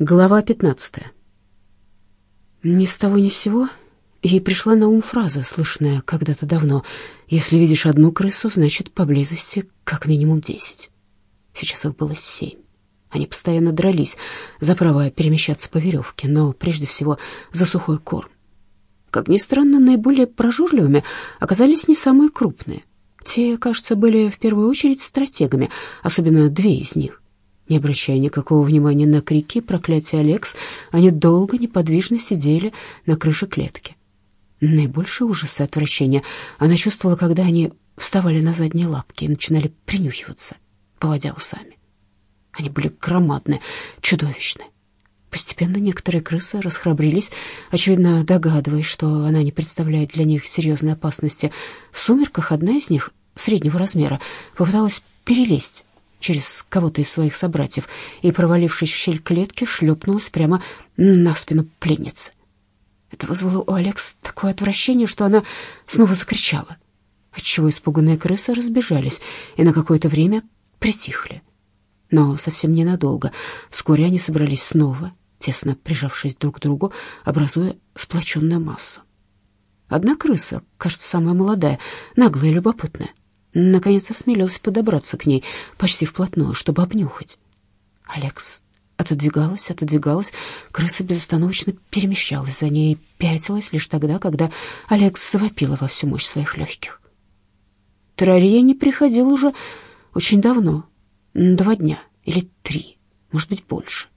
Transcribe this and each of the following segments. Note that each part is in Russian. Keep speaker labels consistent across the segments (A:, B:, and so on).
A: Глава 15. Ни с того ни с сего ей пришла на ум фраза, слышанная когда-то давно. «Если видишь одну крысу, значит, поблизости как минимум десять». Сейчас их было семь. Они постоянно дрались за право перемещаться по веревке, но прежде всего за сухой корм. Как ни странно, наиболее прожорливыми оказались не самые крупные. Те, кажется, были в первую очередь стратегами, особенно две из них. Не обращая никакого внимания на крики проклятия Алекс, они долго неподвижно сидели на крыше клетки. Наибольшее ужас и отвращение она чувствовала, когда они вставали на задние лапки и начинали принюхиваться, поводя усами. Они были громадны, чудовищны. Постепенно некоторые крысы расхрабрились, очевидно догадываясь, что она не представляет для них серьезной опасности. В сумерках одна из них, среднего размера, попыталась перелезть через кого-то из своих собратьев и, провалившись в щель клетки, шлепнулась прямо на спину пленницы. Это вызвало у Алекс такое отвращение, что она снова закричала, отчего испуганные крысы разбежались и на какое-то время притихли. Но совсем ненадолго. Вскоре они собрались снова, тесно прижавшись друг к другу, образуя сплоченную массу. Одна крыса, кажется, самая молодая, наглая и любопытная, наконец осмелилась подобраться к ней почти вплотную, чтобы обнюхать. Алекс отодвигалась, отодвигалась, крыса безостановочно перемещалась за ней пятилась лишь тогда, когда Алекс завопила во всю мощь своих легких. Террария не приходил уже очень давно, два дня или три, может быть, больше.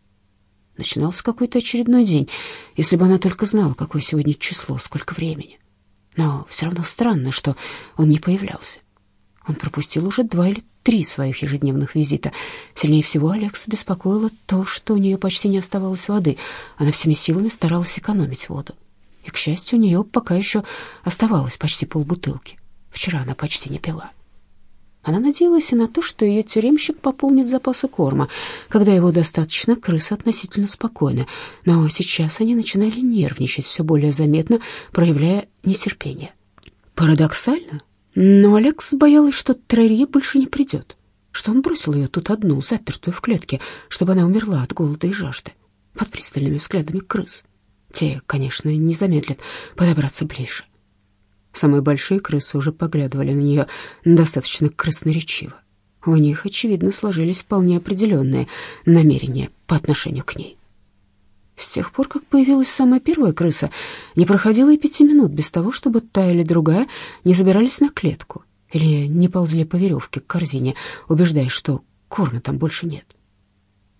A: Начинался какой-то очередной день, если бы она только знала, какое сегодня число, сколько времени. Но все равно странно, что он не появлялся. Он пропустил уже два или три своих ежедневных визита. Сильнее всего Алекс беспокоило то, что у нее почти не оставалось воды. Она всеми силами старалась экономить воду. И, к счастью, у нее пока еще оставалось почти полбутылки. Вчера она почти не пила. Она надеялась и на то, что ее тюремщик пополнит запасы корма. Когда его достаточно, крысы относительно спокойны. Но сейчас они начинали нервничать все более заметно, проявляя нетерпение. Парадоксально, но Алекс боялась, что Трерье больше не придет, что он бросил ее тут одну, запертую в клетке, чтобы она умерла от голода и жажды, под пристальными взглядами крыс. Те, конечно, не замедлят подобраться ближе. Самые большие крысы уже поглядывали на нее достаточно красноречиво. У них, очевидно, сложились вполне определенные намерения по отношению к ней. С тех пор, как появилась самая первая крыса, не проходило и пяти минут без того, чтобы та или другая не забирались на клетку или не ползли по веревке к корзине, убеждаясь, что корма там больше нет.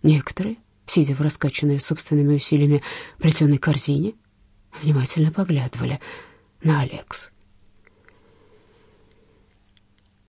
A: Некоторые, сидя в раскачанной собственными усилиями плетеной корзине, внимательно поглядывали на Алекс.